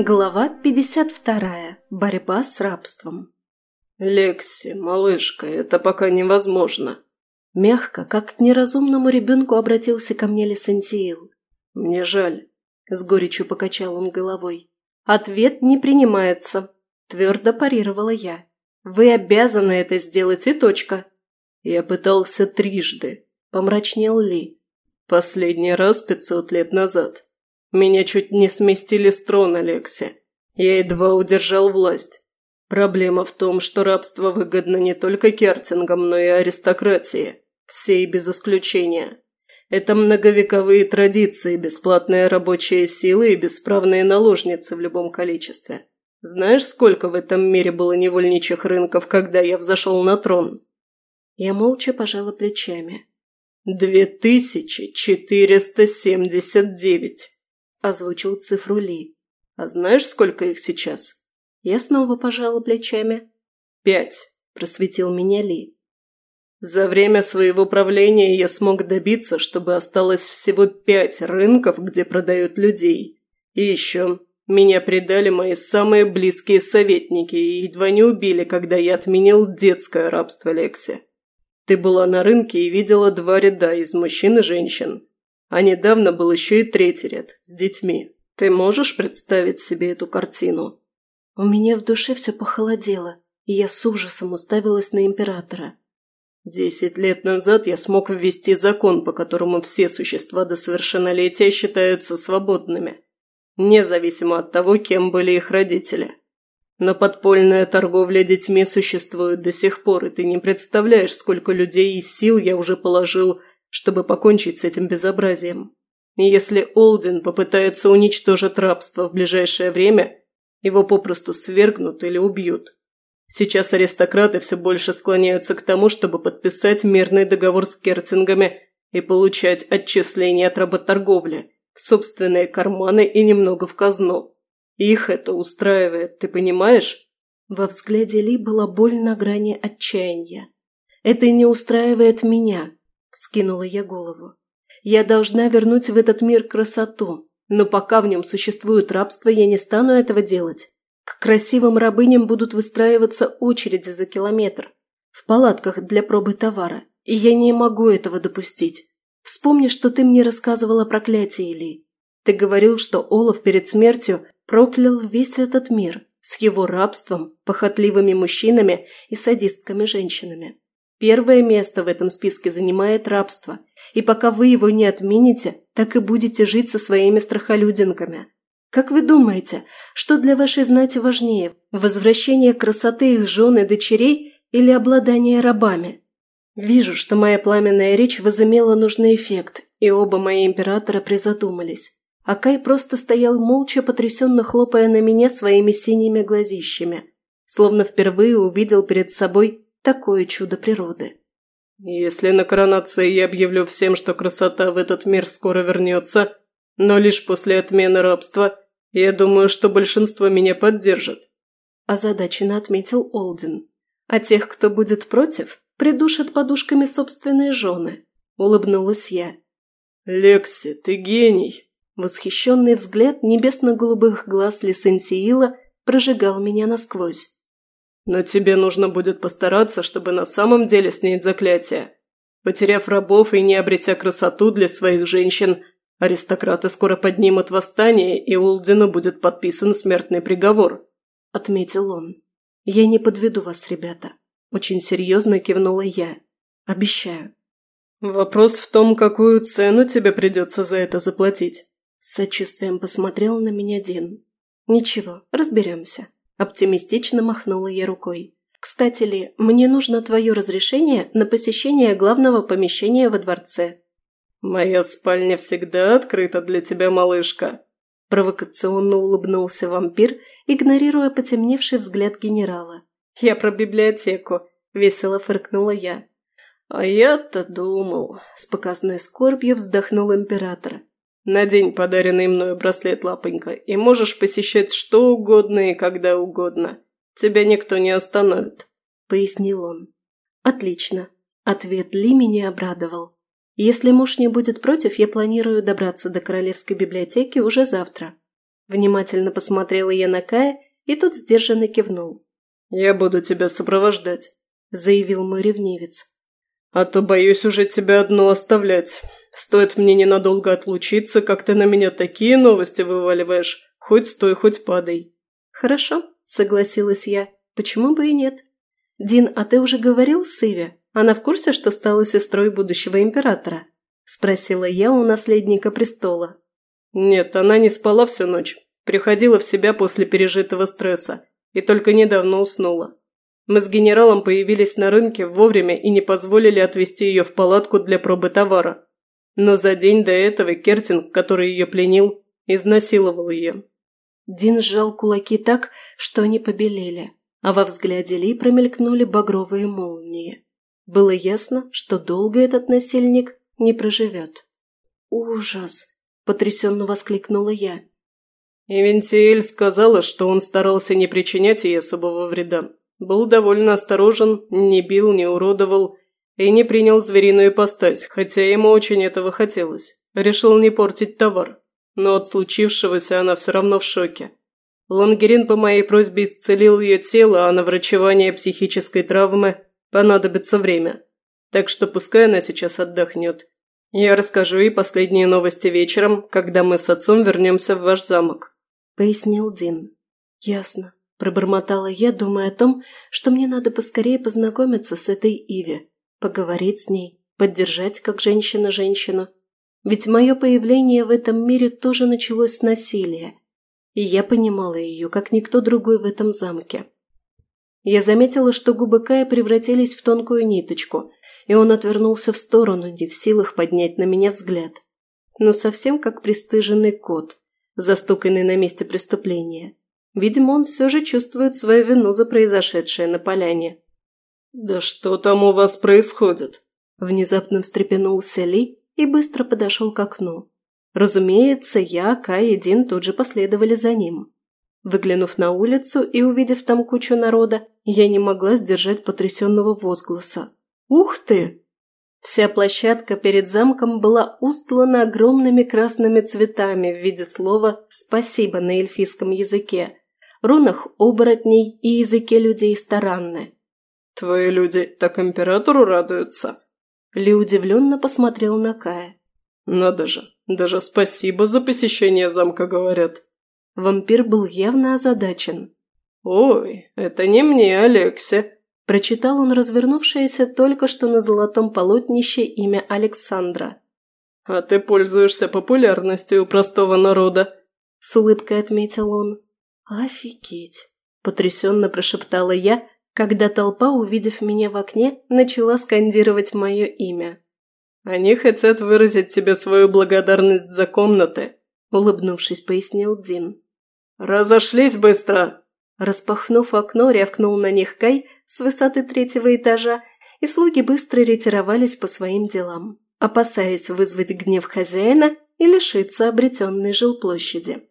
Глава 52. Борьба с рабством. «Лекси, малышка, это пока невозможно». Мягко, как к неразумному ребенку обратился ко мне Лесантиил. «Мне жаль», — с горечью покачал он головой. «Ответ не принимается», — твердо парировала я. «Вы обязаны это сделать, и точка». «Я пытался трижды», — помрачнел Ли. «Последний раз пятьсот лет назад. Меня чуть не сместили с трона, Лекси. Я едва удержал власть. Проблема в том, что рабство выгодно не только кертингам, но и аристократии. Всей без исключения. Это многовековые традиции, бесплатная рабочая сила и бесправные наложницы в любом количестве. Знаешь, сколько в этом мире было невольничьих рынков, когда я взошел на трон?» Я молча пожала плечами. «Две тысячи четыреста семьдесят девять», – озвучил цифру Ли. «А знаешь, сколько их сейчас?» Я снова пожала плечами. «Пять», – просветил меня Ли. «За время своего правления я смог добиться, чтобы осталось всего пять рынков, где продают людей. И еще, меня предали мои самые близкие советники и едва не убили, когда я отменил детское рабство Лекси. Ты была на рынке и видела два ряда из мужчин и женщин. А недавно был еще и третий ряд, с детьми. Ты можешь представить себе эту картину?» У меня в душе все похолодело, и я с ужасом уставилась на императора. Десять лет назад я смог ввести закон, по которому все существа до совершеннолетия считаются свободными, независимо от того, кем были их родители. Но подпольная торговля детьми существует до сих пор, и ты не представляешь, сколько людей и сил я уже положил, чтобы покончить с этим безобразием. И если Олден попытается уничтожить рабство в ближайшее время, его попросту свергнут или убьют. Сейчас аристократы все больше склоняются к тому, чтобы подписать мирный договор с Кертингами и получать отчисления от работорговли в собственные карманы и немного в казну. Их это устраивает, ты понимаешь? Во взгляде Ли была боль на грани отчаяния. «Это не устраивает меня», – скинула я голову. «Я должна вернуть в этот мир красоту, но пока в нем существует рабство, я не стану этого делать. К красивым рабыням будут выстраиваться очереди за километр. В палатках для пробы товара. И я не могу этого допустить. Вспомни, что ты мне рассказывала о проклятии, Ли. Ты говорил, что Олаф перед смертью проклял весь этот мир с его рабством, похотливыми мужчинами и садистками женщинами. Первое место в этом списке занимает рабство, и пока вы его не отмените, так и будете жить со своими страхолюдинками. Как вы думаете, что для вашей знати важнее – возвращение красоты их жен и дочерей или обладание рабами? Вижу, что моя пламенная речь возымела нужный эффект, и оба мои императора призадумались. А Кай просто стоял молча, потрясенно хлопая на меня своими синими глазищами, словно впервые увидел перед собой такое чудо природы. «Если на коронации я объявлю всем, что красота в этот мир скоро вернется, но лишь после отмены рабства, я думаю, что большинство меня поддержит», – озадаченно отметил Олдин. «А тех, кто будет против, придушат подушками собственные жены», – улыбнулась я. «Лекси, ты гений!» Восхищенный взгляд небесно-голубых глаз Лисентиила прожигал меня насквозь. Но тебе нужно будет постараться, чтобы на самом деле снять заклятие. Потеряв рабов и не обретя красоту для своих женщин, аристократы скоро поднимут восстание, и Улдину будет подписан смертный приговор», – отметил он. «Я не подведу вас, ребята», – очень серьезно кивнула я. «Обещаю». «Вопрос в том, какую цену тебе придется за это заплатить», – с сочувствием посмотрел на меня Дин. «Ничего, разберемся». Оптимистично махнула я рукой. «Кстати ли, мне нужно твое разрешение на посещение главного помещения во дворце». «Моя спальня всегда открыта для тебя, малышка», – провокационно улыбнулся вампир, игнорируя потемневший взгляд генерала. «Я про библиотеку», – весело фыркнула я. «А я-то думал», – с показной скорбью вздохнул император. Надень подаренный мною браслет, лапонька, и можешь посещать что угодно и когда угодно. Тебя никто не остановит», – пояснил он. «Отлично». Ответ Ли меня обрадовал. Если муж не будет против, я планирую добраться до Королевской библиотеки уже завтра. Внимательно посмотрела я на Кая, и тот сдержанно кивнул. «Я буду тебя сопровождать», – заявил мой ревнивец. «А то боюсь уже тебя одну оставлять. Стоит мне ненадолго отлучиться, как ты на меня такие новости вываливаешь. Хоть стой, хоть падай». «Хорошо», – согласилась я. «Почему бы и нет?» «Дин, а ты уже говорил с Иви? Она в курсе, что стала сестрой будущего императора?» – спросила я у наследника престола. «Нет, она не спала всю ночь. Приходила в себя после пережитого стресса и только недавно уснула. Мы с генералом появились на рынке вовремя и не позволили отвезти ее в палатку для пробы товара. Но за день до этого Кертинг, который ее пленил, изнасиловал ее. Дин сжал кулаки так, что они побелели, а во взгляде Ли промелькнули багровые молнии. Было ясно, что долго этот насильник не проживет. «Ужас!» – потрясенно воскликнула я. Ивентиэль сказала, что он старался не причинять ей особого вреда. Был довольно осторожен, не бил, не уродовал и не принял звериную ипостась, хотя ему очень этого хотелось. Решил не портить товар. Но от случившегося она все равно в шоке. Лангерин по моей просьбе исцелил ее тело, а на врачевание психической травмы понадобится время. Так что пускай она сейчас отдохнет. Я расскажу ей последние новости вечером, когда мы с отцом вернемся в ваш замок пояснил Дин. «Ясно», – пробормотала я, думая о том, что мне надо поскорее познакомиться с этой Иви, поговорить с ней, поддержать как женщина женщину. Ведь мое появление в этом мире тоже началось с насилия, и я понимала ее, как никто другой в этом замке. Я заметила, что губы Кая превратились в тонкую ниточку, и он отвернулся в сторону, не в силах поднять на меня взгляд. Но совсем как пристыженный кот, застуканный на месте преступления. Видимо, он все же чувствует свою вину за произошедшее на поляне. «Да что там у вас происходит?» Внезапно встрепенулся Ли и быстро подошел к окну. Разумеется, я, Кай и Дин тут же последовали за ним. Выглянув на улицу и увидев там кучу народа, я не могла сдержать потрясенного возгласа. «Ух ты!» Вся площадка перед замком была устлана огромными красными цветами в виде слова «спасибо» на эльфийском языке, рунах оборотней и языке людей старанны. «Твои люди так императору радуются?» Ли удивленно посмотрел на Кая. «Надо же, даже спасибо за посещение замка, говорят». Вампир был явно озадачен. «Ой, это не мне, Алексе», Прочитал он развернувшееся только что на золотом полотнище имя Александра. «А ты пользуешься популярностью у простого народа», – с улыбкой отметил он. «Офигеть!» – потрясенно прошептала я, когда толпа, увидев меня в окне, начала скандировать мое имя. «Они хотят выразить тебе свою благодарность за комнаты», – улыбнувшись, пояснил Дин. «Разошлись быстро!» Распахнув окно, рявкнул на них Кай с высоты третьего этажа, и слуги быстро ретировались по своим делам, опасаясь вызвать гнев хозяина и лишиться обретенной жилплощади.